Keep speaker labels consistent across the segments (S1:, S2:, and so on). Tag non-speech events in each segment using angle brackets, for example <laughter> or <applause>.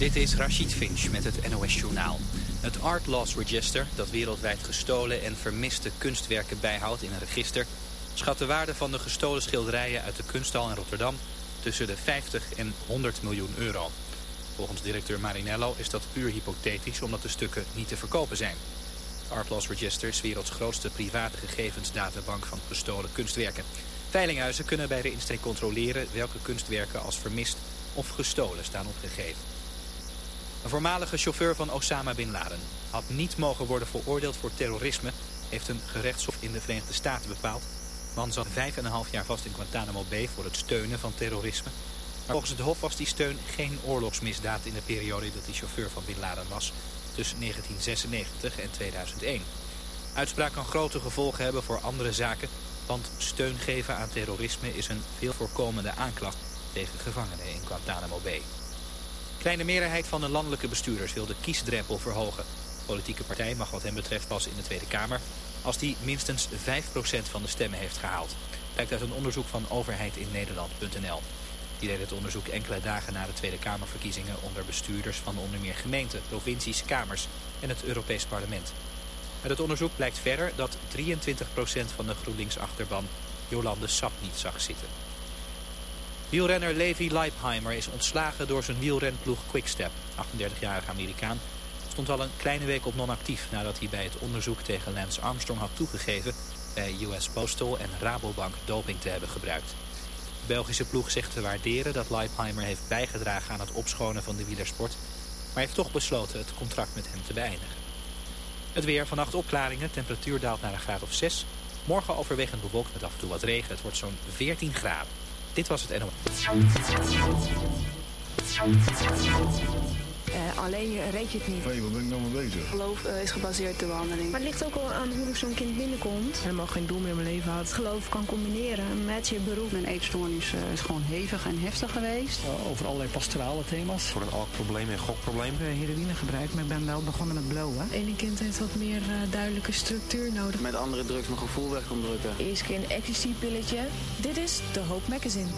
S1: Dit is Rachid Finch met het NOS Journaal. Het Art Loss Register, dat wereldwijd gestolen en vermiste kunstwerken bijhoudt in een register... schat de waarde van de gestolen schilderijen uit de kunsthal in Rotterdam tussen de 50 en 100 miljoen euro. Volgens directeur Marinello is dat puur hypothetisch omdat de stukken niet te verkopen zijn. Art Loss Register is werelds grootste private gegevensdatabank van gestolen kunstwerken. Veilinghuizen kunnen bij de insteek controleren welke kunstwerken als vermist of gestolen staan opgegeven. Een voormalige chauffeur van Osama Bin Laden had niet mogen worden veroordeeld voor terrorisme, heeft een gerechtshof in de Verenigde Staten bepaald. Man zat vijf en een half jaar vast in Guantanamo Bay voor het steunen van terrorisme. Maar volgens het hof was die steun geen oorlogsmisdaad in de periode dat hij chauffeur van Bin Laden was, tussen 1996 en 2001. Uitspraak kan grote gevolgen hebben voor andere zaken, want steun geven aan terrorisme is een veel voorkomende aanklacht tegen gevangenen in Guantanamo Bay. Kleine meerderheid van de landelijke bestuurders wil de kiesdrempel verhogen. Politieke partij mag wat hem betreft pas in de Tweede Kamer... als die minstens 5% van de stemmen heeft gehaald. Blijkt uit een onderzoek van overheidinnederland.nl. Die deed het onderzoek enkele dagen na de Tweede Kamerverkiezingen... onder bestuurders van onder meer gemeenten, provincies, kamers en het Europees Parlement. Uit het onderzoek blijkt verder dat 23% van de GroenLinks-achterban Jolande Sap niet zag zitten. Wielrenner Levi Leipheimer is ontslagen door zijn wielrenploeg Quickstep. 38-jarige Amerikaan stond al een kleine week op non-actief... nadat hij bij het onderzoek tegen Lance Armstrong had toegegeven... bij US Postal en Rabobank doping te hebben gebruikt. De Belgische ploeg zegt te waarderen dat Leipheimer heeft bijgedragen aan het opschonen van de wielersport... maar heeft toch besloten het contract met hem te beëindigen. Het weer, vannacht opklaringen, temperatuur daalt naar een graad of 6. Morgen overwegend bewolkt met af en toe wat regen. Het wordt zo'n 14 graden. Dit was het NOS.
S2: Uh, alleen reed je het niet.
S3: Hé, hey, wat ben ik nou mee bezig?
S4: Geloof uh, is gebaseerd op de wandeling.
S5: Maar het ligt ook al aan hoe zo'n kind binnenkomt.
S6: Helemaal geen doel meer in mijn leven had.
S5: Geloof kan combineren met je beroep.
S4: Mijn eetstoornis uh, is gewoon hevig en heftig geweest.
S7: over allerlei pastorale thema's.
S8: Voor een alkprobleem en gokprobleem.
S9: Heroïne gebruikt, maar ik ben wel begonnen met blowen.
S10: Het ene kind heeft wat meer duidelijke structuur nodig.
S11: Met andere drugs mijn gevoel weg kan drukken.
S12: Eerst keer een ecstasy-pilletje. Dit is de Hoop Magazine.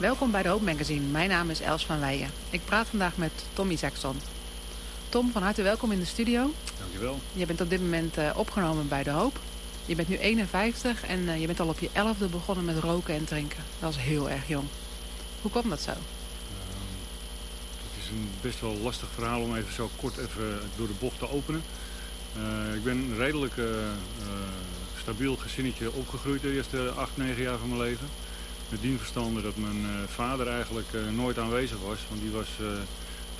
S2: Welkom bij de Hoop Magazine. Mijn naam is Els van Weijen. Ik praat vandaag met Tom Isaacson. Tom, van harte welkom in de studio.
S3: Dankjewel.
S2: Je bent op dit moment eh, opgenomen bij De Hoop. Je bent nu 51 en eh, je bent al op je 11e begonnen met roken en drinken. Dat is heel erg jong. Hoe kwam dat zo?
S3: Het is een best wel lastig verhaal om even zo kort even door de bocht te openen. Eh, ik ben een redelijk stabiel gezinnetje opgegroeid de eerste 8, 9 jaar van mijn leven. Met dien verstande dat mijn eh, vader eigenlijk eh, nooit aanwezig was. Want die was, eh,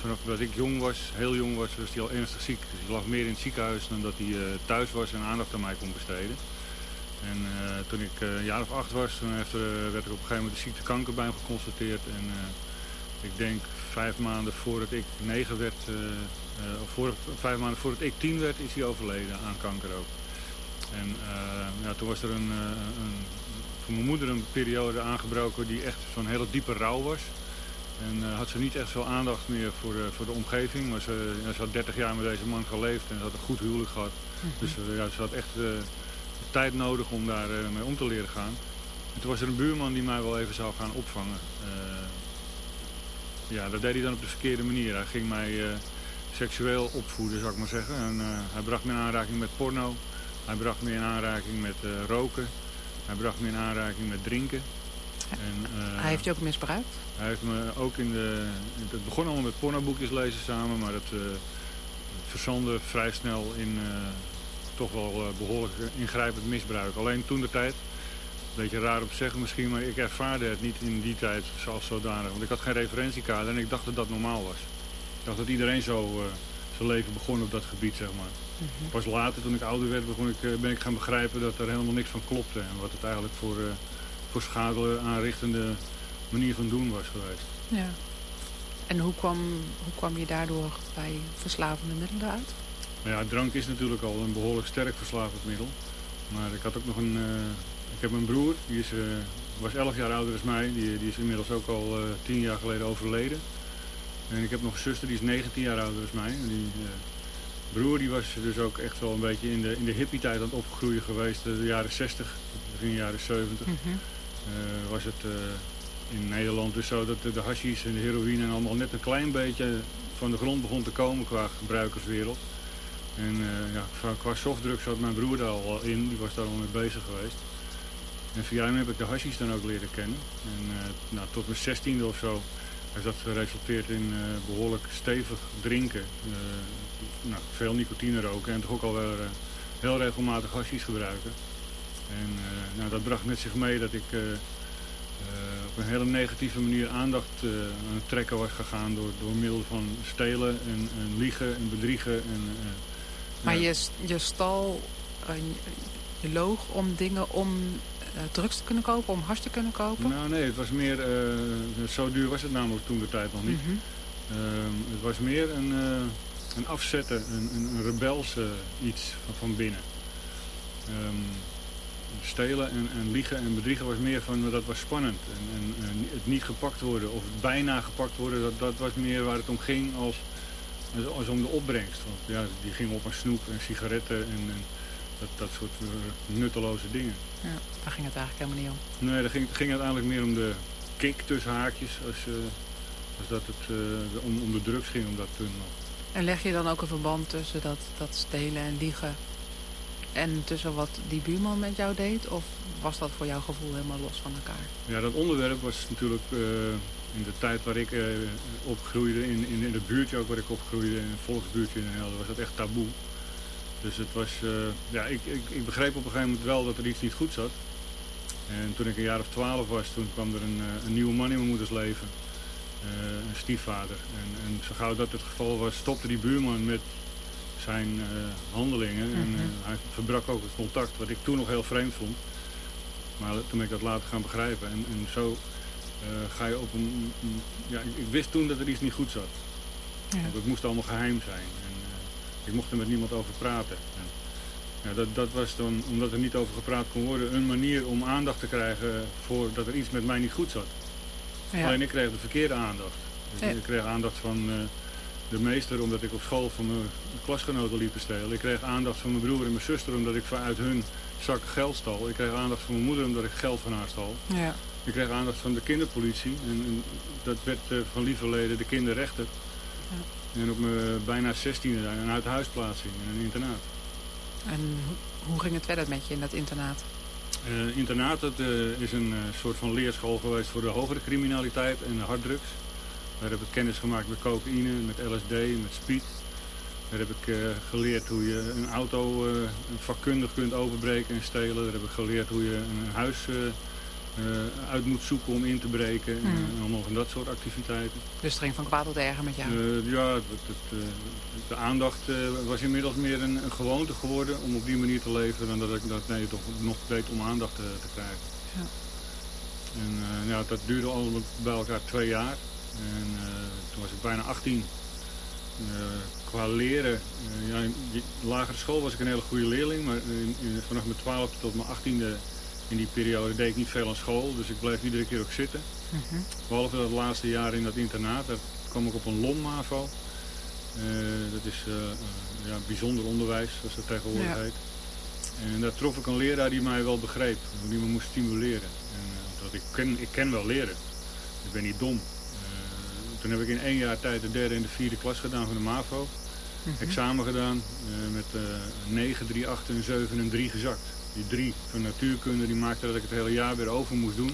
S3: vanaf dat ik jong was, heel jong was, was hij al ernstig ziek. Dus hij lag meer in het ziekenhuis dan dat hij thuis was en aandacht aan mij kon besteden. En toen ik een jaar of acht was, toen heeft er, werd er op een gegeven moment de ziekte kanker bij hem geconstateerd. En ik denk vijf maanden voordat ik negen werd, of voor, vijf maanden voordat ik tien werd, is hij overleden aan kanker ook. En ja, toen was er een, een, voor mijn moeder een periode aangebroken die echt zo'n hele diepe rouw was. En eh, had ze niet echt veel aandacht meer voor de, voor de omgeving. Maar ze, ja, ze had 30 jaar met deze man geleefd en ze had een goed huwelijk gehad. Dus eh, ja, ze had echt eh, tijd nodig om daar eh, mee om te leren gaan. En toen was er een buurman die mij wel even zou gaan opvangen. Eh, ja, dat deed hij dan op de verkeerde manier. Hij ging mij eh, seksueel opvoeden, zou ik maar zeggen. En, eh, hij bracht me in aanraking met porno. Hij bracht me in aanraking met eh, roken. Hij bracht me in aanraking met drinken. En, eh,
S2: Hij heeft je ook misbruikt?
S3: hij heeft me ook in de... Het begon allemaal met pornoboekjes lezen samen, maar het eh verzandde vrij snel in eh, toch wel eh, behoorlijk ingrijpend misbruik. Alleen toen de tijd, een beetje raar op te zeggen misschien, maar ik ervaarde het niet in die tijd zoals zodanig. Want ik had geen referentiekader en ik dacht dat dat normaal was. Ik dacht dat iedereen zo zijn leven begon op dat gebied, zeg maar. Pas later, toen ik ouder werd, begon ik, eh, ben ik gaan begrijpen dat er helemaal niks van klopte. En wat het eigenlijk voor, eh voor schade aanrichtende manier van doen was geweest.
S2: Ja. En hoe kwam, hoe kwam je daardoor bij verslavende middelen uit?
S3: Nou ja, drank is natuurlijk al een behoorlijk sterk verslavend middel. Maar ik had ook nog een... eh, ik heb een broer, die is, was 11 jaar ouder dan mij. Die, die is inmiddels ook al eh 10 jaar geleden overleden. En ik heb nog een zuster, die is 19 jaar ouder dan mij. En die broer die was dus ook echt wel een beetje in de, in de hippie-tijd aan het opgroeien geweest. De jaren 60, begin jaren 70.
S2: Mhm.
S3: Eh, was het eh, in Nederland dus zo dat de, de hashish en de heroïne en allemaal net een klein beetje van de grond begon te komen qua gebruikerswereld. En eh, ja, qua- softdrugs zat mijn broer daar al in, die was daar al mee bezig geweest. En via hem heb ik de hashish dan ook leren kennen. En eh, nou, tot mijn zestiende of zo heeft dat geresulteerd in eh, behoorlijk stevig drinken. Nou, veel nicotine roken en toch ook alweer eh, heel regelmatig hashish gebruiken. En eh, nou, dat bracht met zich mee dat ik eh, op een hele negatieve manier aandacht aan het trekken was gegaan door, door middel van stelen en, en liegen en bedriegen. En,
S2: Maar je, je stal, je, loog om dingen om drugs te kunnen kopen, om hars te kunnen kopen?
S3: Nou nee, het was meer, uh, zo duur was het namelijk toen de tijd nog niet.
S2: Mhm.
S3: Ehm, het was meer een, uh, een afzetten, een, een, een rebelse iets van, van binnen. Ehm, stelen en, en, liegen en bedriegen was meer van, dat was spannend. En, en, en, het niet gepakt worden of het bijna gepakt worden, dat, dat was meer waar het om ging als, als, als om de opbrengst. Want ja, die ging op aan snoep en sigaretten en, dat, dat soort uh, nutteloze dingen.
S2: Ja, daar ging het eigenlijk helemaal niet om.
S3: Nee, daar ging, ging uiteindelijk meer om de kick tussen haakjes als, uh, als dat het uh, om, om de drugs ging om dat punt nog.
S2: En leg je dan ook een verband tussen dat, dat stelen en liegen en tussen wat die buurman met jou deed? Of was dat voor jouw gevoel helemaal los van elkaar?
S3: Ja, dat onderwerp was natuurlijk uh, in de tijd waar ik uh, opgroeide, in, in, in het buurtje ook waar ik opgroeide, in een volksbuurtje in Den Helder, was dat echt taboe. Dus het was, uh, ja, ik, ik, ik, begreep op een gegeven moment wel dat er iets niet goed zat. En toen ik een jaar of twaalf was, toen kwam er een, een nieuwe man in mijn moeders leven. Een stiefvader. En, en zo gauw dat het geval was, stopte die buurman met zijn uh, handelingen. Mm -hmm. En uh, hij verbrak ook het contact, wat ik toen nog heel vreemd vond. Maar toen ben ik dat later gaan begrijpen. En, en zo ga je op een... ja, ik, ik, wist toen dat er iets niet goed zat. Ja. Het moest allemaal geheim zijn. En, ik mocht er met niemand over praten. En, ja, dat, dat was dan, omdat er niet over gepraat kon worden, een manier om aandacht te krijgen voor dat er iets met mij niet goed zat. Ja. Alleen ik kreeg de verkeerde aandacht. Dus ik kreeg aandacht van de meester omdat ik op school van mijn klasgenoten liep te stelen. Ik kreeg aandacht van mijn broer en mijn zuster omdat ik vanuit hun zak geld stal. Ik kreeg aandacht van mijn moeder omdat ik geld van haar stal.
S2: Ja.
S3: Ik kreeg aandacht van de kinderpolitie. En, en dat werd uh, van lieverleden de kinderrechter. Ja. En op mijn bijna 16e een uithuisplaatsing in een internaat.
S2: En hoe ging het verder met je in dat internaat?
S3: Uh, internaat dat, uh, is een soort van leerschool geweest voor de hogere criminaliteit en de harddrugs. Daar heb ik kennis gemaakt met cocaïne, met LSD, met speed. Daar heb ik geleerd hoe je een auto vakkundig kunt openbreken en stelen. Daar heb ik geleerd hoe je een huis uit moet zoeken om in te breken. Mm. En allemaal van dat soort activiteiten.
S2: Dus het ging van kwaad tot erger met jou?
S3: ja, het, het, de aandacht was inmiddels meer een, een, gewoonte geworden om op die manier te leven. Dan dat ik dat nee, toch nog deed om aandacht te, te krijgen.
S2: Ja.
S3: En ja, dat duurde allemaal bij elkaar twee jaar. En uh, toen was ik bijna 18. Uh, qua leren, ja, in lagere school was ik een hele goede leerling, maar in, in, vanaf mijn 12e tot mijn 18e in die periode deed ik niet veel aan school, dus ik bleef iedere keer ook zitten.
S2: -hmm.
S3: Behalve dat laatste jaar in dat internaat, daar kwam ik op een LOM-MAVO. dat is ja, bijzonder onderwijs, zoals dat tegenwoordig ja. heet. En daar trof ik een leraar die mij wel begreep, die me moest stimuleren. En, ik, ken, ik ken wel leren, ik ben niet dom. Toen heb ik in één jaar tijd de derde en de vierde klas gedaan van de MAVO. Mm -hmm. Examen gedaan met uh, 9, 3, 8 en 7 en 3 gezakt. Die 3 van natuurkunde die maakte dat ik het hele jaar weer over moest doen.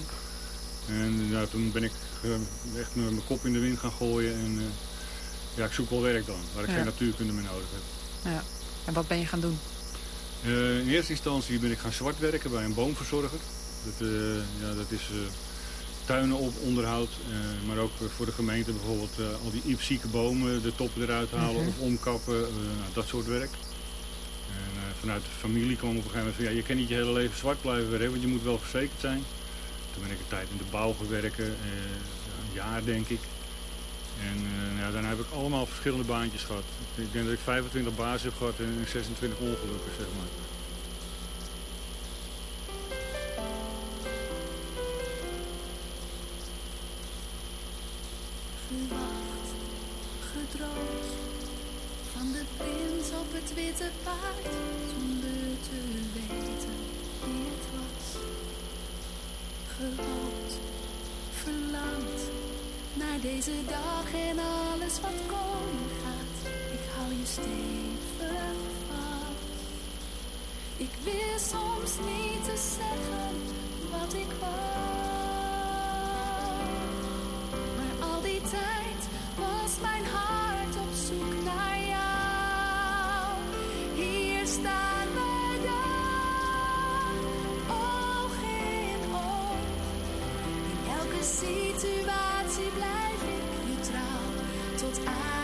S3: En nou, toen ben ik uh, echt mijn kop in de wind gaan gooien. En ja, ik zoek wel werk dan, waar ik ja. geen natuurkunde meer nodig heb.
S2: Ja. En wat ben je gaan doen?
S3: in eerste instantie ben ik gaan zwart werken bij een boomverzorger. Dat, ja, dat is tuinen op onderhoud. Uh, maar ook voor de gemeente bijvoorbeeld uh, al die iepzieke bomen, de toppen eruit halen
S2: Mhm.
S3: of omkappen. Uh, dat soort werk. Vanuit de familie kwam op een gegeven moment van ja, je kan niet je hele leven zwart blijven werken, want je moet wel verzekerd zijn. Toen ben ik een tijd in de bouw gewerkt, een jaar denk ik. En ja, daarna heb ik allemaal verschillende baantjes gehad. Ik denk dat ik 25 bazen heb gehad en 26 ongelukken, zeg maar.
S6: gewacht, gedroomd van de prins op het witte paard, zonder te weten wie het was. Gehoopt, verlangd naar deze dag en alles wat komen gaat. Ik hou je stevig vast. Ik wist soms niet te zeggen wat ik wou. al die tijd was mijn hart op zoek naar jou. Staan oog in oog. In elke situatie blijf ik je trouw, tot aan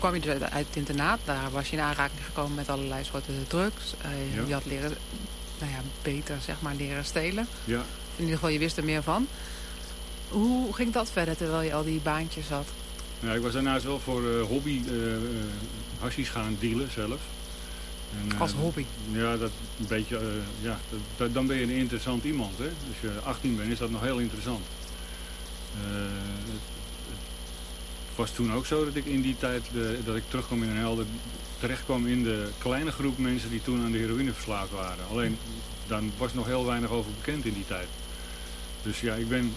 S2: Toen kwam je uit het internaat. Daar was je in aanraking gekomen met allerlei soorten drugs. Eh,
S3: Ja.
S2: Je had leren, nou ja, beter zeg maar leren stelen.
S3: Ja,
S2: In ieder geval, je wist er meer van. Hoe ging dat verder terwijl je al die baantjes had?
S3: nou, ik was daarnaast wel voor eh, hobby eh eh, hashish gaan dealen zelf. En,
S2: Als hobby?
S3: Ja, dat een beetje, ja dat- dan ben je een interessant iemand. Hè? Als je 18 bent is dat nog heel interessant. Eh, was toen ook zo dat ik in die tijd, de, dat ik terugkwam in een helder, terechtkwam in de kleine groep mensen die toen aan de heroïne verslaafd waren. Alleen, dan was nog heel weinig over bekend in die tijd. Dus ja, ik ben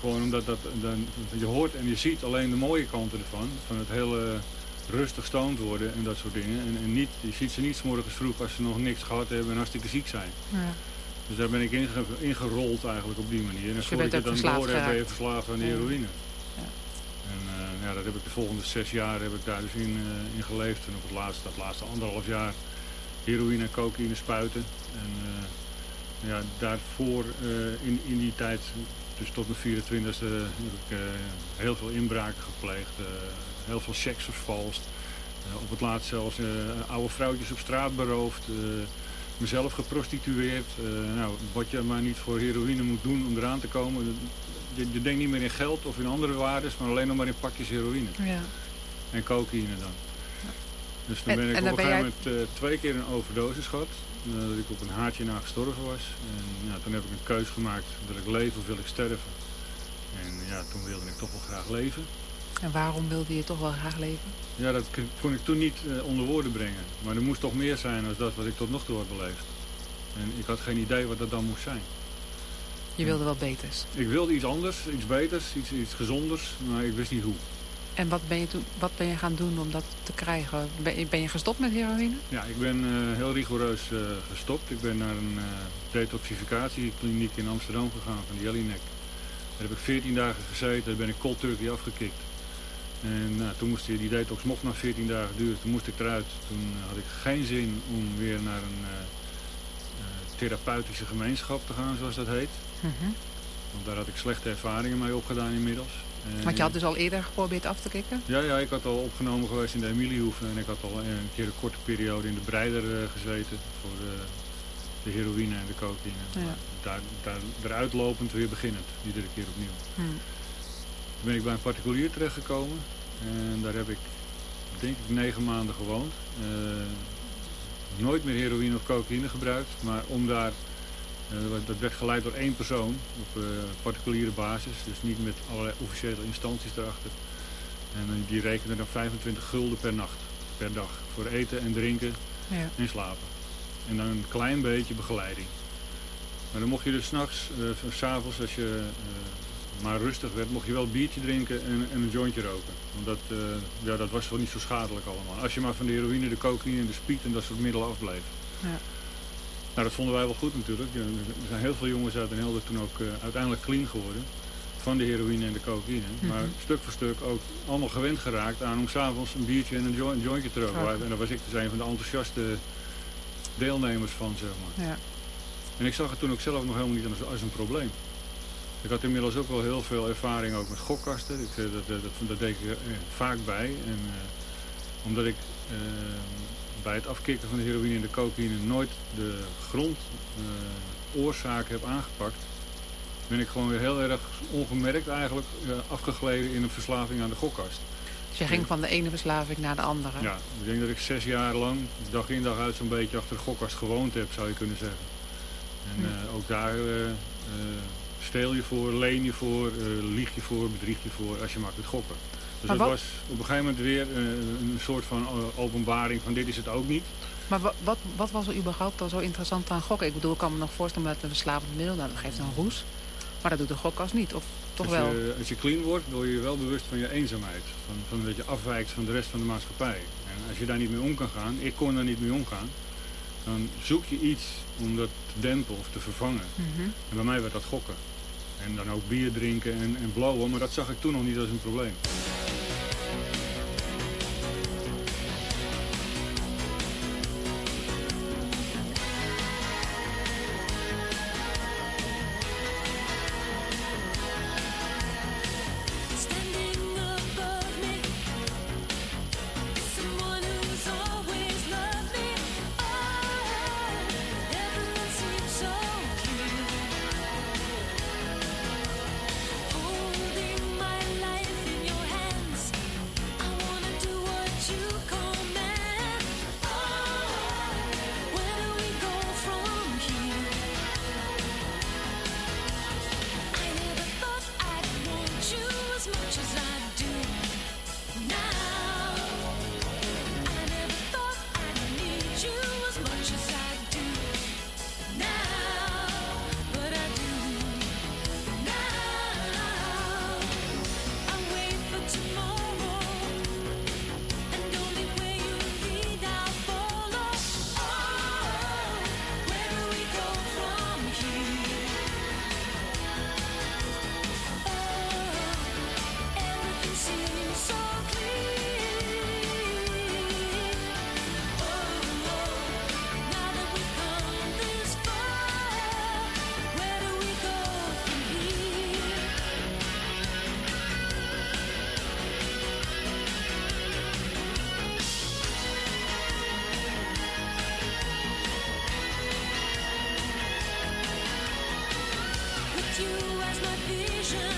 S3: gewoon omdat dat, dan, je hoort en je ziet alleen de mooie kanten ervan. Van het hele rustig stoned worden en dat soort dingen. En, en niet, je ziet ze niet morgens vroeg als ze nog niks gehad hebben en hartstikke ziek zijn.
S2: Ja.
S3: Dus daar ben ik inge, ingerold eigenlijk op die manier. En
S2: Dus je bent
S3: dan door ben je verslaafd aan de heroïne.
S2: Ja.
S3: En eh, ja, dat heb ik de volgende zes jaar heb ik daar dus in, eh, in geleefd. En op het laatste, dat laatste anderhalf jaar heroïne en cocaïne spuiten. En eh, ja, daarvoor eh, in, in die tijd, dus tot mijn 24e, heb ik heel veel inbraken gepleegd. heel veel checks vervalst. Op het laatst zelfs oude vrouwtjes op straat beroofd. mezelf geprostitueerd. nou, wat je maar niet voor heroïne moet doen om eraan te komen. Je, je denkt niet meer in geld of in andere waardes, maar alleen nog maar in pakjes heroïne.
S2: Ja.
S3: En cocaïne dan. Dus toen
S2: En-
S3: ben ik op een gegeven moment eh, twee keer een overdosis gehad. eh, dat ik op een haartje na gestorven was. En ja, toen heb ik een keus gemaakt. Wil ik leven of wil ik sterven? En ja, toen wilde ik toch wel graag leven.
S2: En waarom wilde je toch wel graag leven?
S3: Ja, dat kon ik toen niet eh, onder woorden brengen. Maar er moest toch meer zijn dan dat wat ik tot nog toe had beleefd. En ik had geen idee wat dat dan moest zijn.
S2: Je wilde wel beters.
S3: Ik wilde iets anders, iets beters, iets, iets gezonders, maar ik wist niet hoe.
S2: En wat ben je, toen, wat ben je gaan doen om dat te krijgen? Ben je, ben je gestopt met heroïne?
S3: Ja, ik ben eh, heel rigoureus eh, gestopt. Ik ben naar een eh, detoxificatiekliniek in Amsterdam gegaan van Jellinek. Daar heb ik 14 dagen gezeten, daar ben ik cold turkey afgekikt. En nou, toen moest die, die detox mocht na 14 dagen duren, toen moest ik eruit. Toen had ik geen zin om weer naar een therapeutische gemeenschap te gaan, zoals dat heet.
S2: Mhm.
S3: Want daar had ik slechte ervaringen mee opgedaan inmiddels. En-
S2: Want je had dus al eerder geprobeerd af te kicken?
S3: ja, ja, ik had al opgenomen geweest in de Emiliehoeve en ik had al een keer een korte periode in de Breider eh, gezeten voor de, de heroïne en de cocaïne.
S2: Ja.
S3: Maar Daar, daar, eruit lopend weer beginnend, iedere keer opnieuw.
S2: Hm.
S3: Toen ben ik bij een particulier terechtgekomen en daar heb ik denk ik negen maanden gewoond. Eh, nooit meer heroïne of cocaïne gebruikt. Maar om daar, eh, dat werd geleid door één persoon op eh, particuliere basis. Dus niet met allerlei officiële instanties erachter. En eh, die rekende dan 25 gulden per nacht, per dag. Voor eten en drinken
S2: Ja.
S3: en slapen. En dan een klein beetje begeleiding. Maar dan mocht je dus s'nachts, uh, s'avonds, als je maar rustig werd, mocht je wel een biertje drinken en, en een jointje roken. Want dat, ja, dat was wel niet zo schadelijk allemaal. Als je maar van de heroïne, de cocaïne en de speed en dat soort middelen afbleef.
S2: Ja.
S3: Nou, dat vonden wij wel goed natuurlijk. Er zijn heel veel jongens uit Den Helder toen ook eh, uiteindelijk clean geworden. Van de heroïne en de cocaïne.
S2: Mhm.
S3: Maar stuk voor stuk ook allemaal gewend geraakt aan om s'avonds een biertje en een, jo- een jointje te roken. En daar was ik dus een van de enthousiaste deelnemers van, zeg maar.
S2: Ja.
S3: En ik zag het toen ook zelf nog helemaal niet als, als een probleem. Ik had inmiddels ook wel heel veel ervaring ook met gokkasten. Ik, eh, dat, dat, dat, dat deed ik er eh, vaak bij. En, eh, omdat ik bij het afkicken van de heroïne en de cocaïne nooit de grondoorzaak heb aangepakt, ben ik gewoon weer heel erg ongemerkt eigenlijk eh, afgegleden in een verslaving aan de gokkast.
S2: Dus je ging van de ene verslaving naar de andere.
S3: Ja, ik denk dat ik zes jaar lang, dag in dag uit, zo'n beetje achter de gokkast gewoond heb, zou je kunnen zeggen. En
S2: Hm.
S3: eh, ook daar eh, eh, steel je voor, leen je voor, eh, lieg je voor, bedrieg je voor als je maar kunt gokken. Dus
S2: Maar
S3: dat
S2: wat-
S3: was op een gegeven moment weer eh, een soort van eh, openbaring van dit is het ook niet.
S2: Maar wa- wat, wat was er überhaupt dan zo interessant aan gokken? Ik bedoel, ik kan me nog voorstellen met een verslavend middel, nou, dat geeft een roes. Maar dat doet de gokkast niet, of toch
S3: als,
S2: wel?
S3: Je, als je clean wordt, word je je wel bewust van je eenzaamheid. Van, van dat je afwijkt van de rest van de maatschappij. En als je daar niet mee om kan gaan, ik kon daar niet mee omgaan, dan zoek je iets om dat te dempen of te vervangen.
S2: Mhm.
S3: En bij mij werd dat gokken. En dan ook bier drinken en, en blowen, maar dat zag ik toen nog niet als een probleem.
S13: You as my vision.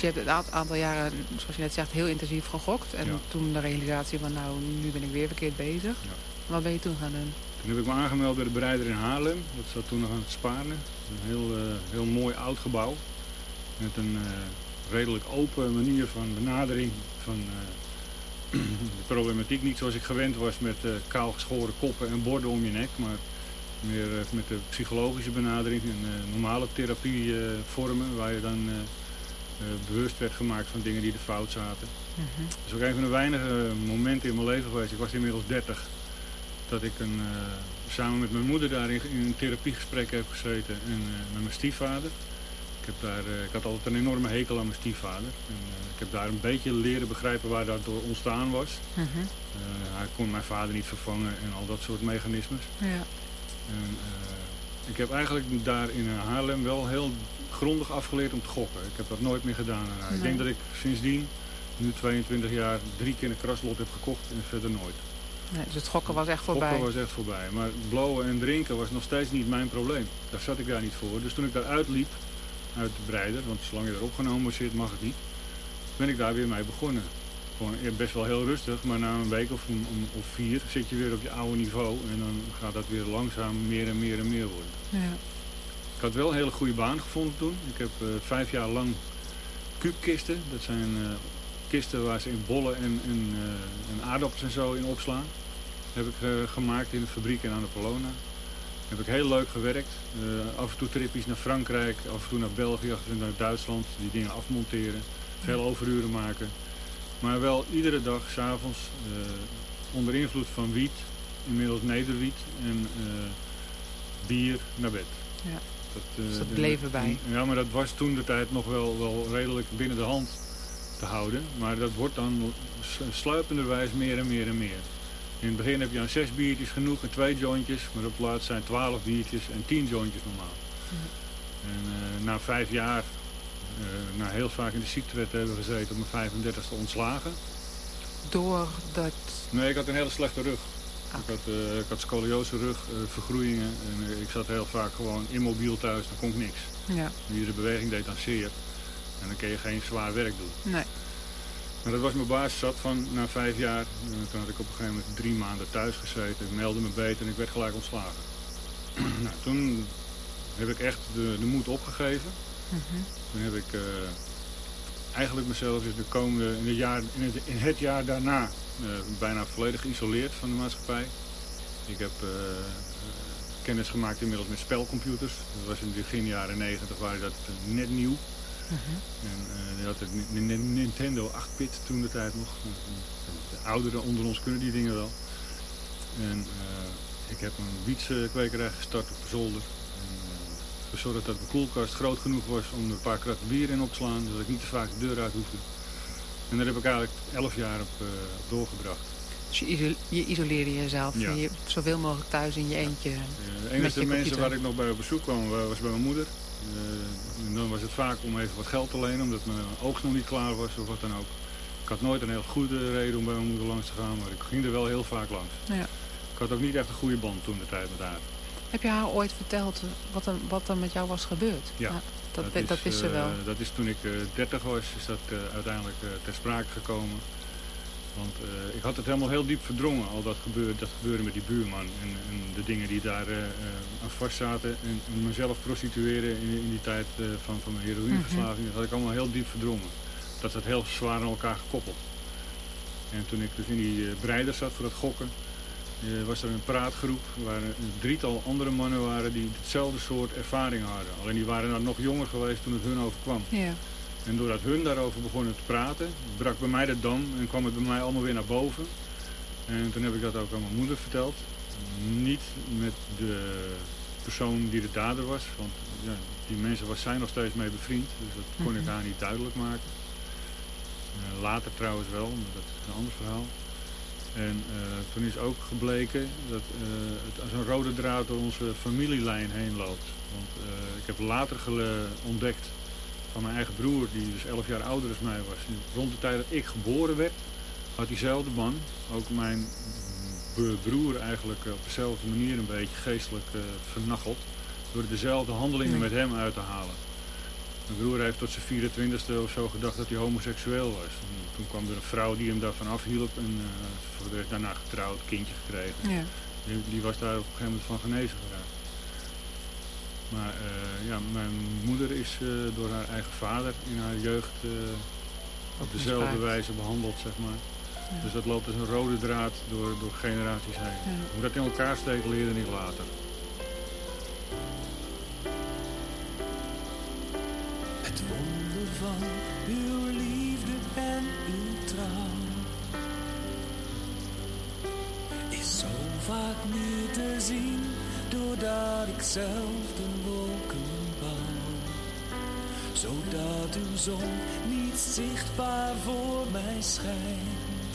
S2: Dus je hebt een aant- aantal jaren, zoals je net zegt, heel intensief gegokt. En
S3: Ja.
S2: toen de realisatie van, nou, nu ben ik weer verkeerd bezig.
S3: Ja.
S2: Wat ben je toen gaan doen?
S3: Toen heb ik me aangemeld bij de bereider in Haarlem. Dat zat toen nog aan het Spaarne. Een heel, uh, heel mooi oud gebouw. Met een uh, redelijk open manier van benadering van uh, <clears throat> de problematiek. Niet zoals ik gewend was met kaal geschoren koppen en borden om je nek. Maar meer met de psychologische benadering en normale therapievormen. waar je dan bewust werd gemaakt van dingen die er fout zaten. Mm -hmm. Dat is ook een van de weinige momenten in mijn leven geweest. Ik was inmiddels 30 dat ik een, uh, samen met mijn moeder daar in, in, een therapiegesprek heb gezeten en met mijn stiefvader. Ik, heb daar, ik had altijd een enorme hekel aan mijn stiefvader. En, ik heb daar een beetje leren begrijpen waar dat door ontstaan was. Mm -hmm. hij kon mijn vader niet vervangen en al dat soort mechanismes. Ja. En, ik heb eigenlijk daar in Haarlem wel heel grondig afgeleerd om te gokken. Ik heb dat nooit meer gedaan. Nee. Ik denk dat ik sindsdien, nu 22 jaar, drie keer een kraslot heb gekocht en verder nooit.
S2: Nee, dus het gokken was echt voorbij?
S3: Gokken was echt voorbij. Maar blowen en drinken was nog steeds niet mijn probleem. Daar zat ik daar niet voor. Dus toen ik daar uitliep, uit de breider, want zolang je er opgenomen zit mag het niet, ben ik daar weer mee begonnen. Gewoon best wel heel rustig, maar na een week of, een, of vier zit je weer op je oude niveau. En dan gaat dat weer langzaam meer en meer en meer worden. Ja. Ik had wel een hele goede baan gevonden toen. Ik heb uh, vijf jaar lang kuubkisten. Dat zijn uh, kisten waar ze in bollen en, en, uh, en aardappels en zo in opslaan heb ik gemaakt in de fabriek in Annapolona. Heb ik heel leuk gewerkt. Af en toe tripjes naar Frankrijk, af en toe naar België, af en toe naar Duitsland. Die dingen afmonteren, veel overuren maken. Maar wel iedere dag, s'avonds, uh, onder invloed van wiet, inmiddels nederwiet en bier naar bed.
S2: Ja. Dat, dus dat bleef erbij.
S3: Ja, maar dat was toen de tijd nog wel, wel redelijk binnen de hand te houden. Maar dat wordt dan sluipenderwijs meer en meer en meer. In het begin heb je aan zes biertjes genoeg en twee jointjes. Maar op laatst zijn twaalf biertjes en tien jointjes normaal. En uh, na vijf jaar, uh, na heel vaak in de ziektewet hebben gezeten, op mijn 35ste ontslagen.
S2: Doordat...
S3: Nee, ik had een hele slechte rug. Ah. Ik, had, uh, ik had scoliose rug, vergroeien en ik zat heel vaak gewoon immobiel thuis, dan kon ik niks. Ja. Iedere beweging deed dan zeer. En dan kun je geen zwaar werk doen.
S2: Nee.
S3: Maar dat was mijn basis zat van na vijf jaar. Toen had ik op een gegeven moment drie maanden thuis gezeten. Ik meldde me beter en ik werd gelijk ontslagen. <clears throat> nou, toen heb ik echt de, de moed opgegeven. Mm -hmm. Toen heb ik uh, eigenlijk mezelf in, de komende, in, de jaar, in, het, in het jaar daarna uh, bijna volledig geïsoleerd van de maatschappij. Ik heb uh, kennis gemaakt inmiddels met spelcomputers. Dat was in begin jaren negentig, waren dat net nieuw. -huh. En je had een Nintendo 8-bit toen de tijd nog. De ouderen onder ons kunnen die dingen wel. En ik heb een wietskwekerij gestart op de zolder. Gezorgd dat de koelkast groot genoeg was om er een paar kratten bier in op te slaan. Zodat ik niet te vaak de deur uit hoefde. En daar heb ik eigenlijk 11 jaar op, op doorgebracht.
S2: Dus je, je isoleerde jezelf ja. je, zoveel mogelijk thuis in je eentje. Ja.
S3: de enige mensen waar ik nog bij op bezoek kwam was bij mijn moeder. Uh, en dan was het vaak om even wat geld te lenen, omdat mijn oogst nog niet klaar was of wat dan ook. Ik had nooit een heel goede reden om bij mijn moeder langs te gaan, maar ik ging er wel heel vaak langs. Ja. Ik had ook niet echt een goede band toen de tijd met haar.
S2: Heb je haar ooit verteld wat er, wat er met jou was gebeurd?
S3: Ja. ja
S2: dat, dat, is, dat wist ze wel. Uh,
S3: dat is toen ik uh, 30 was, is dat uiteindelijk ter sprake gekomen. Want ik had het helemaal heel diep verdrongen, al dat gebeurde, dat gebeurde met die buurman. En, en de dingen die daar aan vast zaten. En, en, mezelf prostitueren in, in die tijd van, van mijn heroïneverslaving. Mm -hmm. Dat had ik allemaal heel diep verdrongen. Dat zat heel zwaar aan elkaar gekoppeld. En toen ik dus in die breider zat voor het gokken. Was er een praatgroep waar een drietal andere mannen waren die hetzelfde soort ervaring hadden. Alleen die waren dan nog jonger geweest toen het hun overkwam.
S2: Ja.
S3: En doordat hun daarover begonnen te praten, brak bij mij de dam en kwam het bij mij allemaal weer naar boven. En toen heb ik dat ook aan mijn moeder verteld. Niet met de persoon die de dader was, want ja, die mensen was zij nog steeds mee bevriend. Dus dat kon ik haar niet duidelijk maken. Uh, later trouwens wel, maar dat is een ander verhaal. En uh, toen is ook gebleken dat uh, het als een rode draad door onze familielijn heen loopt. Want ik heb later ontdekt van mijn eigen broer, die dus 11 jaar ouder dan mij was. rond de tijd dat ik geboren werd, had diezelfde man, ook mijn broer eigenlijk op dezelfde manier een beetje geestelijk uh, vernacheld. Door dezelfde handelingen met hem uit te halen. Mijn broer heeft tot zijn 24e of zo gedacht dat hij homoseksueel was. En toen kwam er een vrouw die hem daarvan afhielp en uh, voor de rest daarna getrouwd, kindje gekregen.
S2: Ja.
S3: Die, die, was daar op een gegeven moment van genezen geraakt. Maar uh, ja, mijn moeder is uh, door haar eigen vader in haar jeugd op dezelfde wijze behandeld, zeg maar. Ja. Dus dat loopt als een rode draad door, door generaties heen. Ja. Hoe dat in elkaar steekt leerde ik later.
S13: Van uw liefde en uw trouw is zo vaak niet te zien doordat ik zelf de wolken bouw. Zodat uw zon niet zichtbaar voor mij schijnt.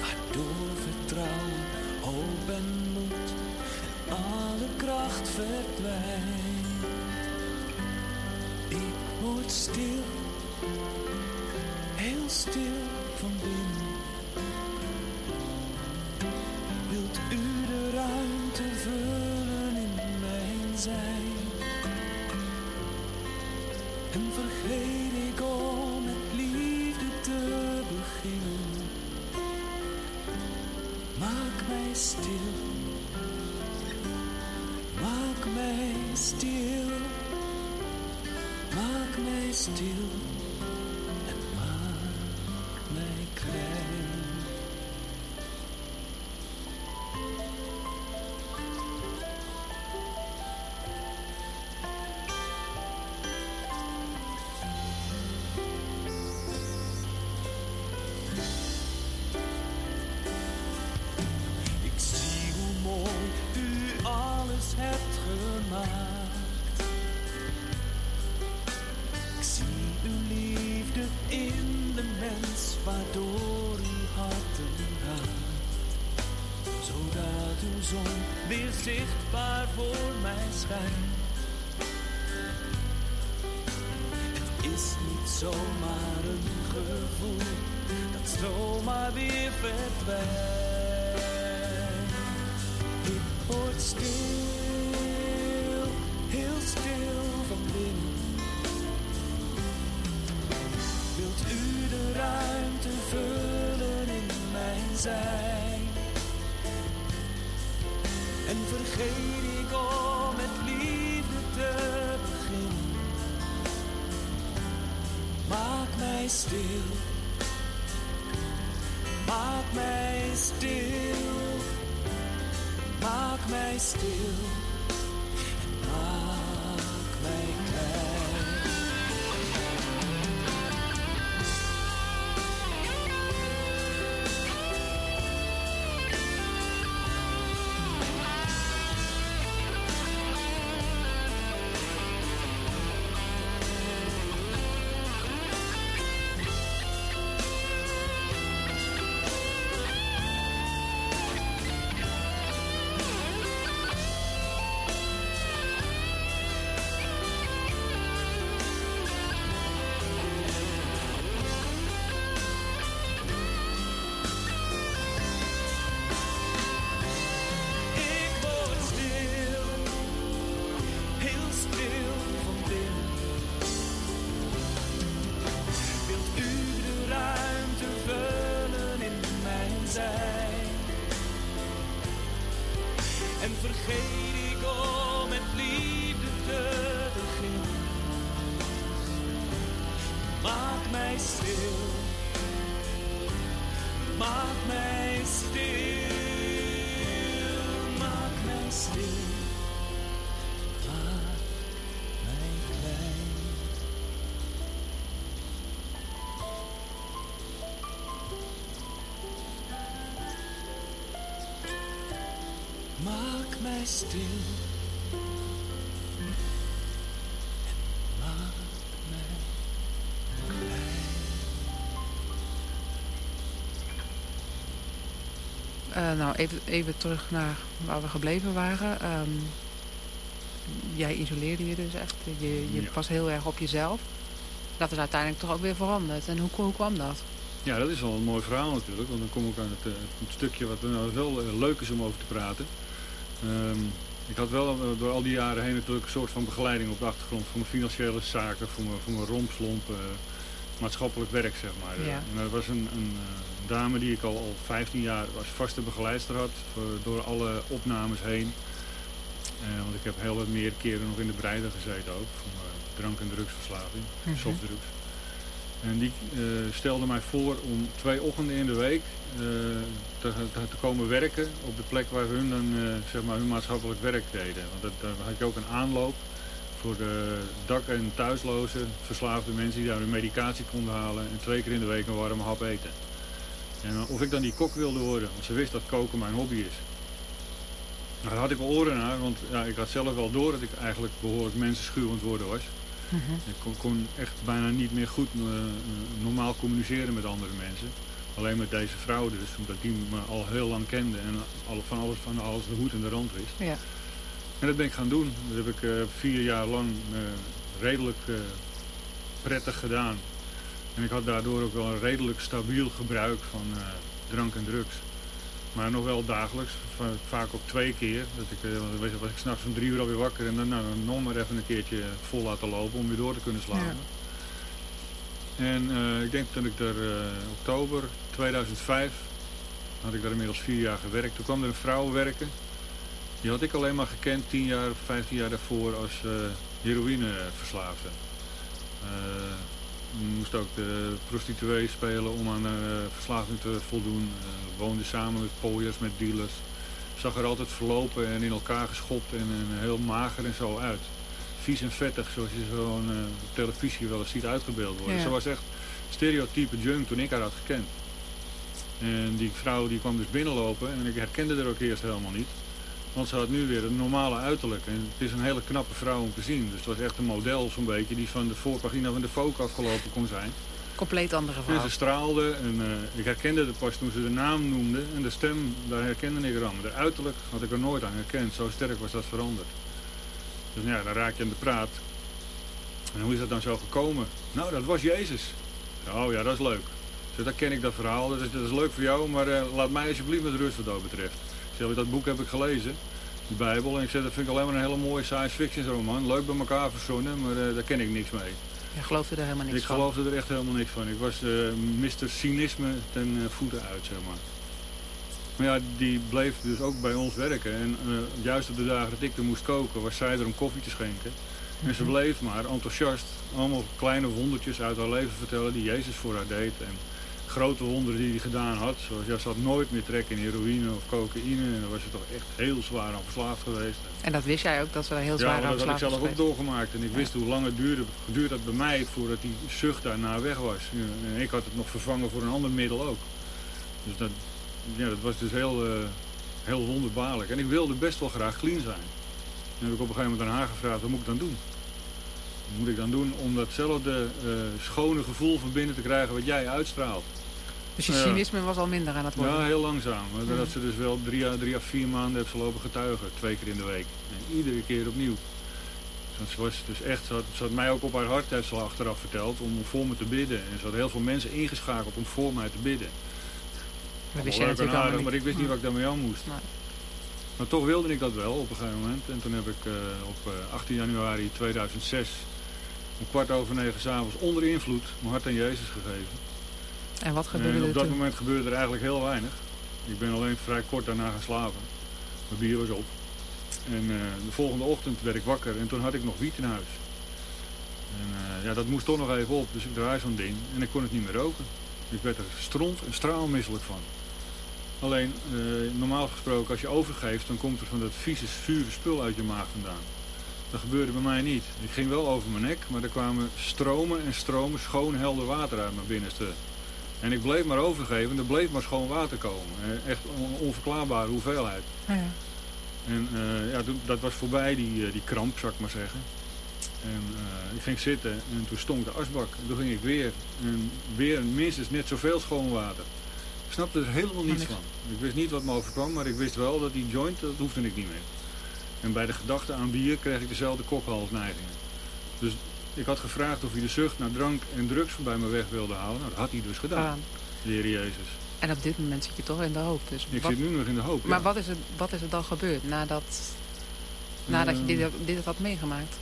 S13: Waardoor vertrouwen, hoop en moed alle kracht verdwijnt. Word stil, heel stil van binnen. Wilt u de ruimte vullen in mijn zijn? En vergeet ik om met liefde te beginnen. Maak mij stil, maak mij stil. Maak mij stil zomaar een gevoel, dat zomaar weer verdwijnt. Ik word stil, heel stil van binnen. Wilt u de ruimte vullen in mijn zijn? En vergeet mij stil, maak mij stil, maak mij stil stil. En maak mij
S2: Uh, nou, even, even terug naar waar we gebleven waren. Um, jij isoleerde je dus echt. Je, je
S3: Ja.
S2: was heel erg op jezelf. Dat is uiteindelijk toch ook weer veranderd. En hoe, hoe kwam dat?
S3: Ja, dat is wel een mooi verhaal natuurlijk. Want dan kom ik aan het, eh, het stukje wat nou wel eh, leuk is om over te praten. Ehm, Ik had wel eh, door al die jaren heen natuurlijk een soort van begeleiding op de achtergrond voor mijn financiële zaken, voor mijn, voor mijn rompslomp, eh, maatschappelijk werk zeg maar.
S2: Ja.
S3: En er was een, een eh, dame die ik al, al 15 jaar als vaste begeleidster had, door alle opnames heen. Eh, want ik heb heel wat meer keren nog in de breider gezeten ook, voor mijn drank- en drugsverslaving,
S2: Mhm.
S3: softdrugs. En die eh, stelde mij voor om twee ochtenden in de week eh, te, te, komen werken op de plek waar hun dan eh, zeg maar hun maatschappelijk werk deden. Want dat, daar had je ook een aanloop voor de dak- en thuisloze verslaafde mensen die daar hun medicatie konden halen en twee keer in de week een warme hap eten. En of ik dan die kok wilde worden, want ze wist dat koken mijn hobby is. Daar had ik oren naar, want ja, ik had zelf wel door dat ik eigenlijk behoorlijk mensenschuwend worden was.
S2: Mhm.
S3: Ik kon, kon echt bijna niet meer goed eh, eh, normaal communiceren met andere mensen. Alleen met deze vrouw dus, omdat die me al heel lang kende en al, van, alles, van alles de hoed en de rand wist.
S2: Ja.
S3: En dat ben ik gaan doen. Dat heb ik eh, vier jaar lang redelijk prettig gedaan. En ik had daardoor ook wel een redelijk stabiel gebruik van drank en drugs. Maar nog wel dagelijks, va- vaak ook twee keer. Dat ik, eh, dan was ik s'nachts om drie uur alweer wakker en dan nou, nog maar even een keertje vol laten lopen om weer door te kunnen slapen. En eh, ik denk dat ik er eh, oktober 2005 had ik daar inmiddels vier jaar gewerkt. Toen kwam er een vrouw werken. Die had ik alleen maar gekend tien jaar of vijftien jaar daarvoor als eh heroïneverslaafde. Moest ook de prostituee spelen om aan eh verslaving te voldoen. Eh, woonde samen met pooiers, met dealers. Zag er altijd verlopen en in elkaar geschopt en, en heel mager en zo uit. Vies en vettig, zoals je gewoon eh, op televisie wel eens ziet uitgebeeld worden.
S2: Ja.
S3: Ze was echt stereotype junk toen ik haar had gekend. En die vrouw die kwam dus binnenlopen en ik herkende haar ook eerst helemaal niet. Want ze had nu weer een normale uiterlijk. En het is een hele knappe vrouw om te zien. Dus het was echt een model zo'n beetje die van de voorpagina van de Vogue afgelopen kon zijn.
S2: Compleet andere
S3: En
S2: vrouw.
S3: ze straalde en eh, ik herkende haar pas toen ze de naam noemde. En de stem, daar herkende ik haar aan. Maar de uiterlijk had ik er nooit aan herkend. Zo sterk was dat veranderd. Dus ja, dan raak je aan de praat. En hoe is dat dan zo gekomen? Nou, dat was Jezus. Oh ja, dat is leuk. Dus dan ken ik dat verhaal. Dat is, dat is leuk voor jou, maar eh, laat mij alsjeblieft met rust wat dat betreft. Ik zeg, dat boek heb ik gelezen, de Bijbel. En ik zeg, dat vind ik alleen maar een hele mooie science fiction roman. Leuk bij elkaar verzonnen, maar eh, daar ken ik niks mee.
S2: Je geloofde er helemaal niks
S3: ik
S2: van.
S3: geloofde er echt helemaal niks van. Ik was eh Mr. Cynisme ten eh, voeten uit, zeg maar. Maar ja, die bleef dus ook bij ons werken. En juist op de dagen dat ik er moest koken, was zij er om koffie te schenken. En ze bleef maar enthousiast allemaal kleine wondertjes uit haar leven vertellen die Jezus voor haar deed. En grote wonderen die hij gedaan had. Zoals, ja, ze had nooit meer trek in heroïne of cocaïne. En daar was ze toch echt heel zwaar aan verslaafd geweest.
S2: En dat wist jij ook, dat ze daar heel zwaar
S3: ja,
S2: aan
S3: dat had ik
S2: verslaafd
S3: zelf ook doorgemaakt. En ik wist hoe lang het duurde, geduurd had bij mij voordat die zucht daarna weg was. Ja, En ik had het nog vervangen voor een ander middel ook. Dus dat, ja, dat was dus heel, eh, heel wonderbaarlijk. En ik wilde best wel graag clean zijn. En heb ik op een gegeven moment aan haar gevraagd, wat moet ik dan doen? Wat moet ik dan doen om datzelfde eh, schone gevoel van binnen te krijgen wat jij uitstraalt?
S2: Dus je
S3: Ja.
S2: cynisme was al minder aan het worden.
S3: Ja, heel langzaam. Maar. Dat ze dus wel drie, à- drie à vier maanden heeft ze lopen getuigen. Twee keer in de week. En iedere keer opnieuw. Want ze was dus echt, ze had, ze had mij ook op haar hart, heeft ze al achteraf verteld, om voor me te bidden. En ze had heel veel mensen ingeschakeld om voor mij te bidden.
S2: Dat wist jij natuurlijk
S3: aardig,
S2: niet.
S3: maar ik wist niet wat ik daarmee aan moest.
S2: Nee.
S3: Maar toch wilde ik dat wel op een gegeven moment. En toen heb ik eh, op eh, 18 januari 2006 om kwart over negen s'avonds onder invloed mijn hart aan Jezus gegeven.
S2: En wat gebeurde
S3: En
S2: er
S3: op dat
S2: toen?
S3: moment gebeurde er eigenlijk heel weinig. Ik ben alleen vrij kort daarna gaan slapen. Mijn bier was op. En eh, de volgende ochtend werd ik wakker en toen had ik nog wiet in huis. En eh, ja, dat moest toch nog even op, dus ik draai zo'n ding en ik kon het niet meer roken. Ik werd er stront en straalmisselijk van. Alleen, eh, normaal gesproken, als je overgeeft, dan komt er van dat vieze, zure spul uit je maag vandaan. Dat gebeurde bij mij niet. Ik ging wel over mijn nek, maar er kwamen stromen en stromen schoon helder water uit mijn binnenste. En ik bleef maar overgeven en er bleef maar schoon water komen. Echt een onverklaarbare hoeveelheid.
S2: Ja.
S3: En eh, ja, dat was voorbij, die, eh, die kramp, zou ik maar zeggen. En eh, ik ging zitten en toen stonk de asbak. En toen ging ik weer. En weer minstens net zoveel schoon water. Ik snapte er helemaal niets van. Ik wist niet wat me overkwam, maar ik wist wel dat die joint, dat hoefde ik niet meer. En bij de gedachte aan bier kreeg ik dezelfde kokhalsneigingen. Dus ik had gevraagd of hij de zucht naar drank en drugs bij me weg wilde halen. Nou, dat had hij dus gedaan, Heer Jezus.
S2: En op dit moment zit je toch in de hoop. Dus
S3: Ik
S2: wat-
S3: zit nu nog in de hoop.
S2: Maar
S3: ja.
S2: wat is, er, wat is er dan gebeurd nadat... Nadat je dit, dit had meegemaakt.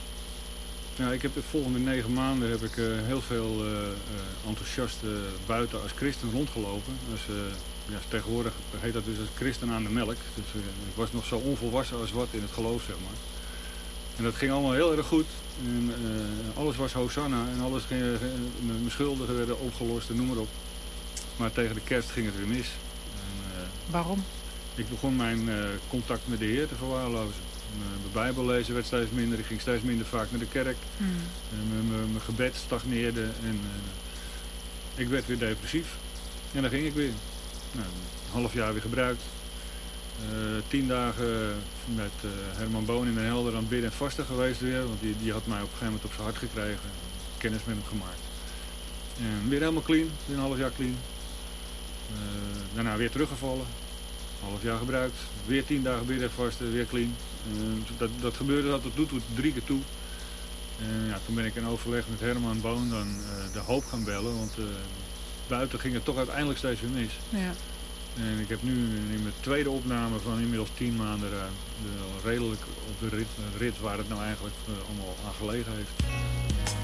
S14: Ja, ik heb de volgende negen maanden heb ik eh, heel veel eh, eh, enthousiast buiten als christen rondgelopen. Dus, eh, ja, tegenwoordig heet dat dus als christen aan de melk. Dus ik was nog zo onvolwassen als wat in het geloof, zeg maar. En dat ging allemaal heel erg goed. En, eh, alles was Hosanna en alles ging, eh, mijn schulden werden opgelost en noem maar op. Maar tegen de kerst ging het weer mis. En, eh,
S2: Waarom?
S14: ik begon mijn contact met de Heer te verwaarlozen. Mijn Bijbel lezen werd steeds minder. Ik ging steeds minder vaak naar de kerk.
S2: Hmm.
S14: En mijn- gebed stagneerde. En ik werd weer depressief. En dan ging ik weer. Nou, een half jaar weer gebruikt. Eh, tien dagen met eh, Herman Boon in Den Helder aan bidden en vasten geweest weer. Want die, die had mij op een gegeven moment op zijn hart gekregen. Kennis met hem gemaakt. En weer helemaal clean. Weer een half jaar clean. Eh, daarna weer teruggevallen. Half jaar gebruikt. Weer tien dagen bidden en vasten. Weer clean. Dat, dat gebeurde dat tot doet drie keer toe. En ja, toen ben ik in overleg met Herman Boon dan de hoop gaan bellen. Want buiten ging het toch uiteindelijk steeds weer mis.
S2: Ja.
S14: En ik heb nu in mijn tweede opname van inmiddels tien maanden eh, redelijk op de rit, rit waar het nou eigenlijk eh, allemaal aan gelegen heeft.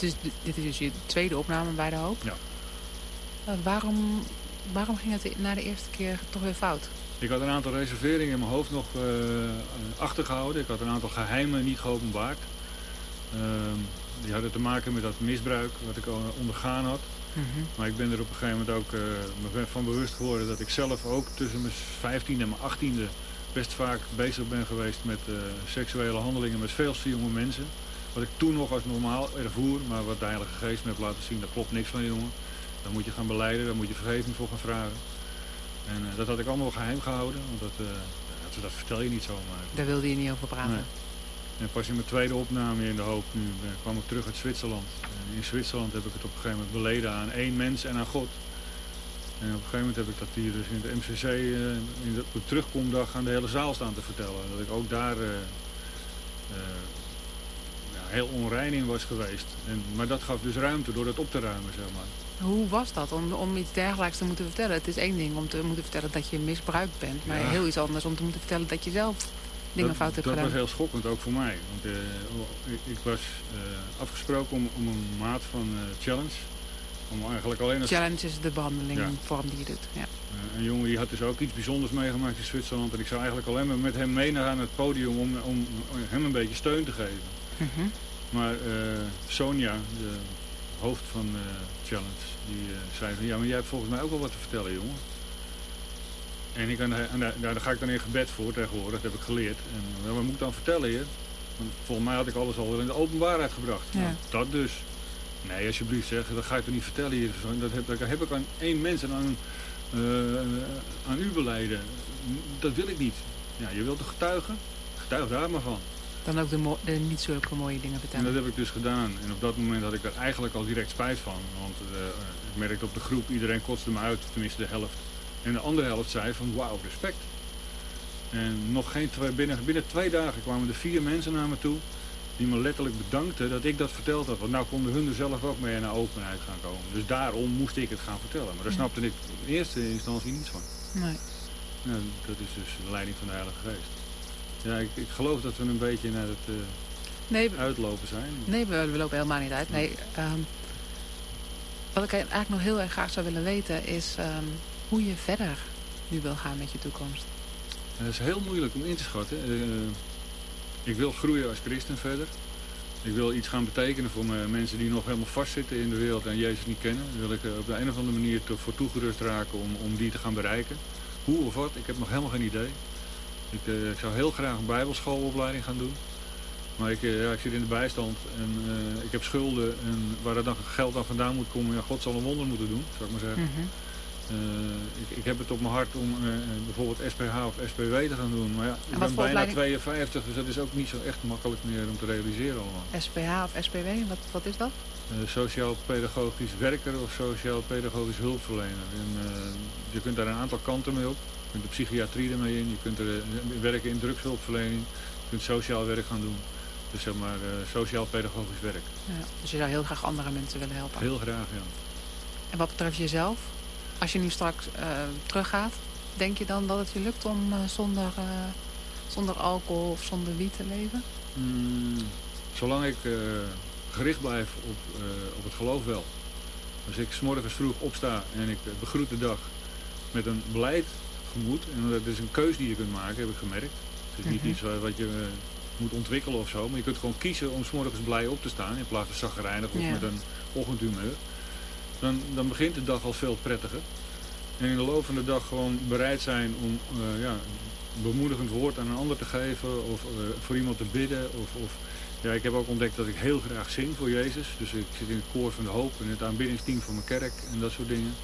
S2: Dit is, dit is dus je tweede opname bij De Hoop.
S3: Ja.
S2: Uh, waarom, waarom ging het na de eerste keer toch weer fout?
S3: Ik had een aantal reserveringen in mijn hoofd nog uh, achtergehouden. Ik had een aantal geheimen niet geopenbaard. Uh, die hadden te maken met dat misbruik wat ik ondergaan had.
S2: Mm -hmm.
S3: Maar ik ben er op een gegeven moment ook uh, van bewust geworden dat ik zelf ook tussen mijn 15e en mijn 18e best vaak bezig ben geweest met seksuele handelingen met veel jonge mensen. Wat ik toen nog als normaal ervoer, maar wat de Heilige Geest me heeft laten zien, daar klopt niks van jongen. Dan moet je gaan beleiden, daar moet je vergeving voor gaan vragen. En uh, dat had ik allemaal geheim gehouden, want dat, dat, dat, vertel je niet zomaar.
S2: Daar wilde je niet over praten?
S3: Nee. En pas in mijn tweede opname in de hoop nu kwam ik terug uit Zwitserland. En in Zwitserland heb ik het op een gegeven moment beleden aan één mens en aan God. En op een gegeven moment heb ik dat hier dus in de MCC in de, op de terugkomdag aan de hele zaal staan te vertellen. Dat ik ook daar heel onrein in was geweest. En, maar dat gaf dus ruimte door dat op te ruimen, zeg maar.
S2: Hoe was dat om, om iets dergelijks te moeten vertellen? Het is één ding om te moeten vertellen dat je misbruikt bent. Maar ja. heel iets anders om te moeten vertellen dat je zelf dingen
S3: dat,
S2: fout hebt
S3: dat
S2: gedaan.
S3: was heel schokkend, ook voor mij. Want uh, ik, ik, was uh, afgesproken om, om, een maat van uh, Challenge. Om eigenlijk alleen als...
S2: Challenge is de behandelingvorm ja. die je doet. Ja.
S3: een jongen die had dus ook iets bijzonders meegemaakt in Zwitserland. En ik zou eigenlijk alleen maar met hem mee naar het podium om, om hem een beetje steun te geven.
S2: Mm -hmm.
S3: Maar Sonja, de hoofd van Challenge, die zei van... Ja, maar jij hebt volgens mij ook wel wat te vertellen, jongen. En, ik, en daar, daar, ga ik dan in gebed voor tegenwoordig, dat heb ik geleerd. En wat moet ik dan vertellen je? Want volgens mij had ik alles al in de openbaarheid gebracht.
S2: Ja.
S3: Nou, dat dus. Nee, alsjeblieft zeg, dat ga ik toch niet vertellen hier. Dat heb, dat heb ik aan één mens en aan, uh, aan u beleiden. Dat wil ik niet. Ja, je wilt toch getuigen? Getuig daar maar van.
S2: Dan ook de, de niet zulke mooie dingen vertellen.
S3: En dat heb ik dus gedaan. En op dat moment had ik er eigenlijk al direct spijt van. Want uh, ik merkte op de groep, iedereen kotste me uit, tenminste de helft. En de andere helft zei van wauw, respect. En nog geen twee, binnen, binnen twee dagen kwamen er vier mensen naar me toe. Die me letterlijk bedankten dat ik dat verteld had. Want nou konden hun er zelf ook mee naar openheid gaan komen. Dus daarom moest ik het gaan vertellen. Maar daar snapte ik in eerste instantie niets van.
S2: Nee.
S3: Ja, dat is dus de leiding van de Heilige Geest. Ja, ik, ik geloof dat we een beetje naar het uh,
S2: nee,
S3: uitlopen zijn.
S2: Nee, we, we, lopen helemaal niet uit. Nee, um, wat ik eigenlijk nog heel erg graag zou willen weten is... Um, hoe je verder nu wil gaan met je toekomst?
S3: Het is heel moeilijk om in te schatten. Uh, ik wil groeien als christen verder. Ik wil iets gaan betekenen voor mensen die nog helemaal vastzitten in de wereld en Jezus niet kennen. Daar wil ik op de een of andere manier voor toegerust raken om, om die te gaan bereiken. Hoe of wat, ik heb nog helemaal geen idee. Ik, uh, ik zou heel graag een bijbelschoolopleiding gaan doen. Maar ik, uh, ja, ik zit in de bijstand en uh, ik heb schulden en waar er dan geld aan vandaan moet komen, ja, God zal een wonder moeten doen, zou ik maar zeggen.
S2: Mm -hmm.
S3: Uh, ik, ik, heb het op mijn hart om bijvoorbeeld SPH of SPW te gaan doen. Maar ja, ik ben bijna
S2: opleiding?
S3: 52, dus dat is ook niet zo echt makkelijk meer om te realiseren allemaal.
S2: SPH of SPW, wat, wat is dat?
S3: Sociaal-pedagogisch werker of sociaal-pedagogisch hulpverlener. En, je kunt daar een aantal kanten mee op. Je kunt de psychiatrie ermee in, je kunt er, werken in drugshulpverlening, je kunt sociaal werk gaan doen. Dus zeg maar sociaal-pedagogisch werk.
S2: Ja, dus je zou heel graag andere mensen willen helpen?
S3: Heel graag, ja.
S2: En wat betreft jezelf? Als je nu straks uh, teruggaat, denk je dan dat het je lukt om uh, zonder, zonder alcohol of zonder wiet te leven?
S3: Mm, zolang ik gericht blijf op, op het geloof wel. Als ik s'morgens vroeg opsta en ik begroet de dag met een beleid gemoed, en dat is een keus die je kunt maken, heb ik gemerkt. Het is niet
S2: Mhm.
S3: iets wat je moet ontwikkelen of zo, maar je kunt gewoon kiezen om s'morgens blij op te staan in plaats van zagrijnig of
S2: Ja.
S3: met een ochtendhumeur. Dan, dan begint de dag al veel prettiger. En in de loop van de dag gewoon bereid zijn om eh, ja, een bemoedigend woord aan een ander te geven of eh, voor iemand te bidden. Of, of, ja, ik heb ook ontdekt dat ik heel graag zing voor Jezus. Dus ik zit in het koor van de hoop en het aanbiddingsteam van mijn kerk en dat soort dingen.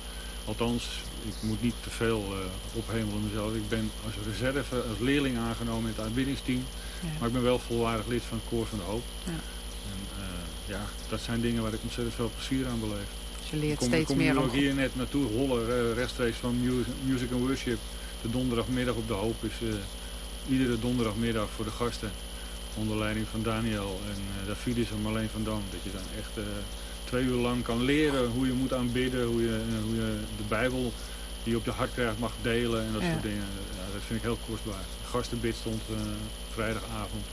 S3: Althans, ik moet niet te veel uh, ophemelen mezelf. Ik ben als reserve, als leerling aangenomen in het aanbiddingsteam.
S2: Ja.
S3: Maar ik ben wel volwaardig lid van het koor van de hoop.
S2: Ja.
S3: En uh, ja, dat zijn dingen waar ik ontzettend veel plezier aan beleef.
S2: Dus je leert
S3: ik kom,
S2: steeds
S3: ik kom
S2: meer
S3: nu
S2: om...
S3: ook hier net naartoe rollen, uh, rechtstreeks van music, music and Worship. De donderdagmiddag op de hoop is iedere donderdagmiddag voor de gasten. Onder leiding van Daniel en Davidis en Marleen van Dam. Dat je dan echt twee uur lang kan leren hoe je moet aanbidden, hoe je, uh, hoe je de Bijbel die je op je hart krijgt mag delen en dat
S2: Ja.
S3: soort dingen. Ja, dat vind ik heel kostbaar. Gastenbid stond uh, vrijdagavond.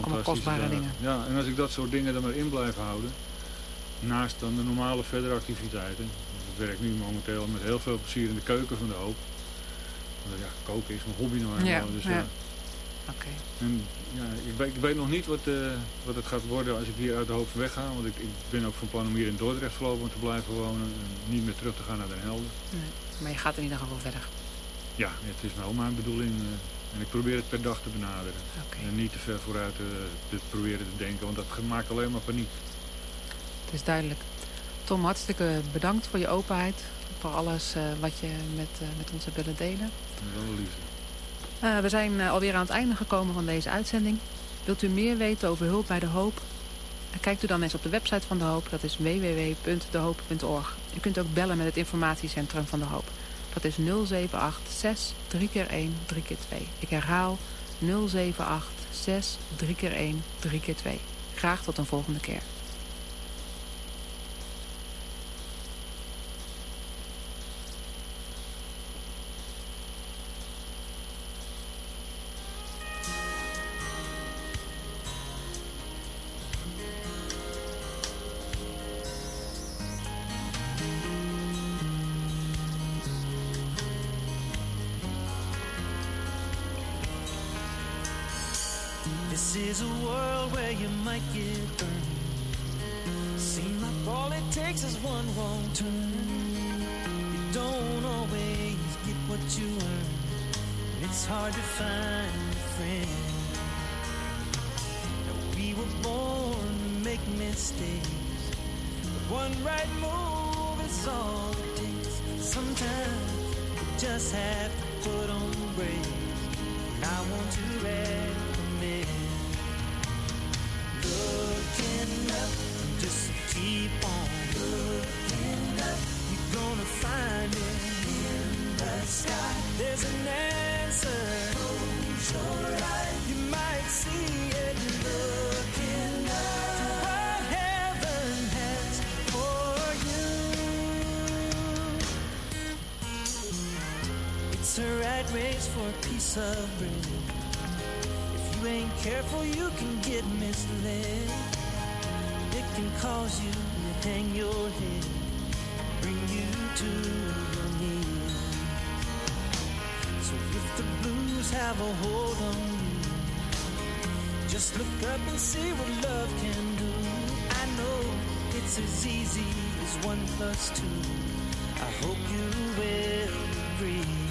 S2: Allemaal kostbare
S3: dagen.
S2: dingen.
S3: Ja, en als ik dat soort dingen er maar in blijf houden, naast dan de normale verdere activiteiten. Ik werk nu momenteel met heel veel plezier in de keuken van de hoop. Want ja, koken is mijn hobby nou.
S2: Ja,
S3: dus,
S2: ja. Oké.
S3: En ja, ik, weet, ik weet nog niet wat, eh, wat het gaat worden als ik hier uit de hoop wegga. Want ik, ik ben ook van plan om hier in Dordrecht voorlopig te blijven wonen. En niet meer terug te gaan naar Den Helder.
S2: Nee. Maar je gaat in ieder geval verder.
S3: Ja, het is wel mijn bedoeling. eh, en ik probeer het per dag te benaderen. En niet te ver vooruit eh, te proberen te denken. Want dat maakt alleen maar paniek.
S2: Het is duidelijk. Tom, hartstikke bedankt voor je openheid. Voor alles wat je met, met ons hebt willen delen.
S3: Wel liefde.
S2: Eh, we zijn eh, alweer aan het einde gekomen van deze uitzending. Wilt u meer weten over hulp bij De Hoop? Eh, Kijkt u dan eens op de website van De Hoop. Dat is www.dehoop.org. U kunt ook bellen met het informatiecentrum van De Hoop. Dat is 0786 3 keer 1 3 keer 2. Ik herhaal 0786 3 keer 1 3 keer 2. Graag tot een volgende keer.
S13: Is a world where you might get burned. Seem like all it takes is one wrong turn. You don't always get what you earn. It's hard to find a friend. We were born to make mistakes. But one right move is all it takes. Sometimes you just have to put on the brakes. I want to recommend race for a piece of bread. If you ain't careful, you can get misled. It can cause you to hang your head, bring you to your knees. So if the blues have a hold on you, just look up and see what love can do. I know it's as easy as one plus two. I hope you will agree.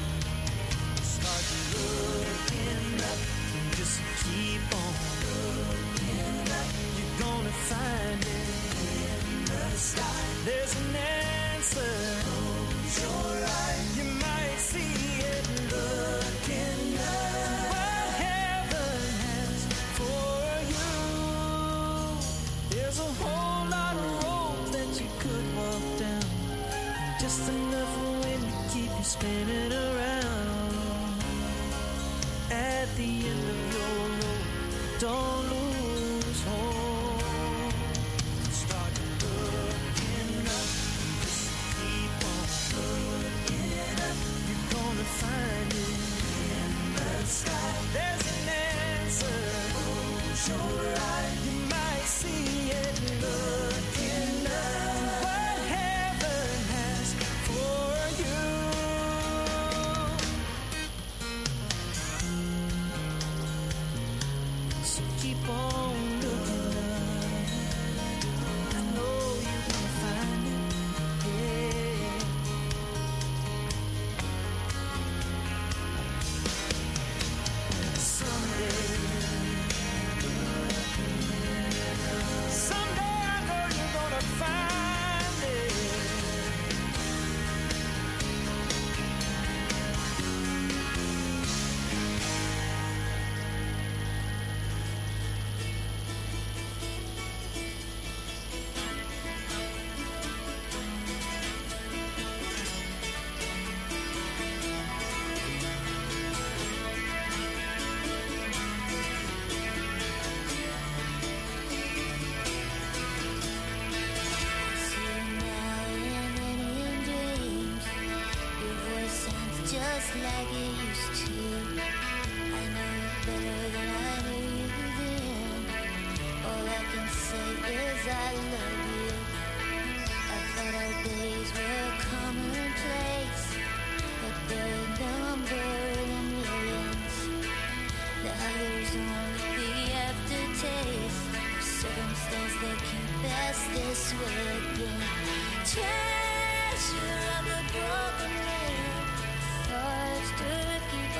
S13: There's
S14: this way again. Treasure of the broken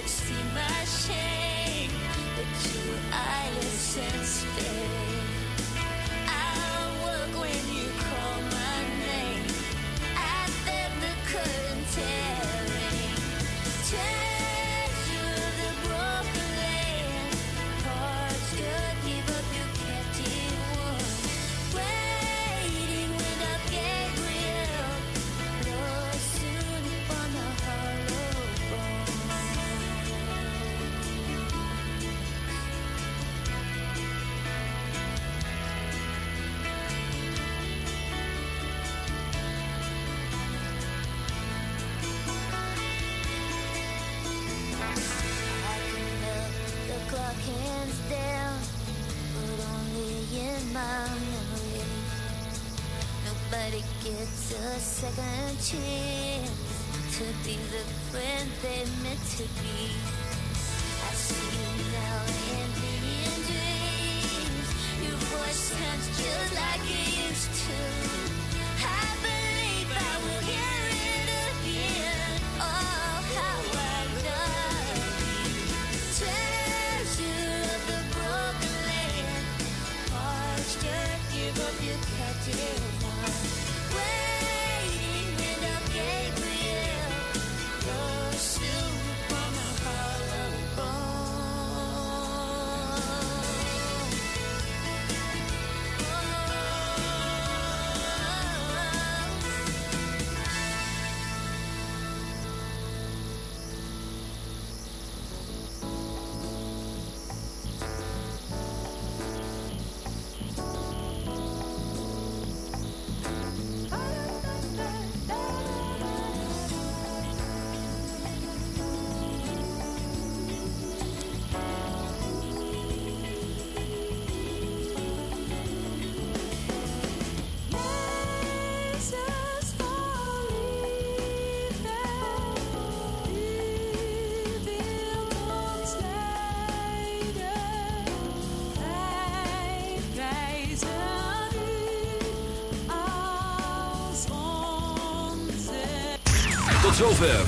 S14: could see my shame, but you were eyeless. I'll when you call my name. I the curtain tearing. Nobody gets a second chance to be the friend they meant to be. I see you now in million dreams. Your voice sounds just like it used to. I believe I will hear it again. Oh, how I love you. Treasure of the broken land. Give up your captive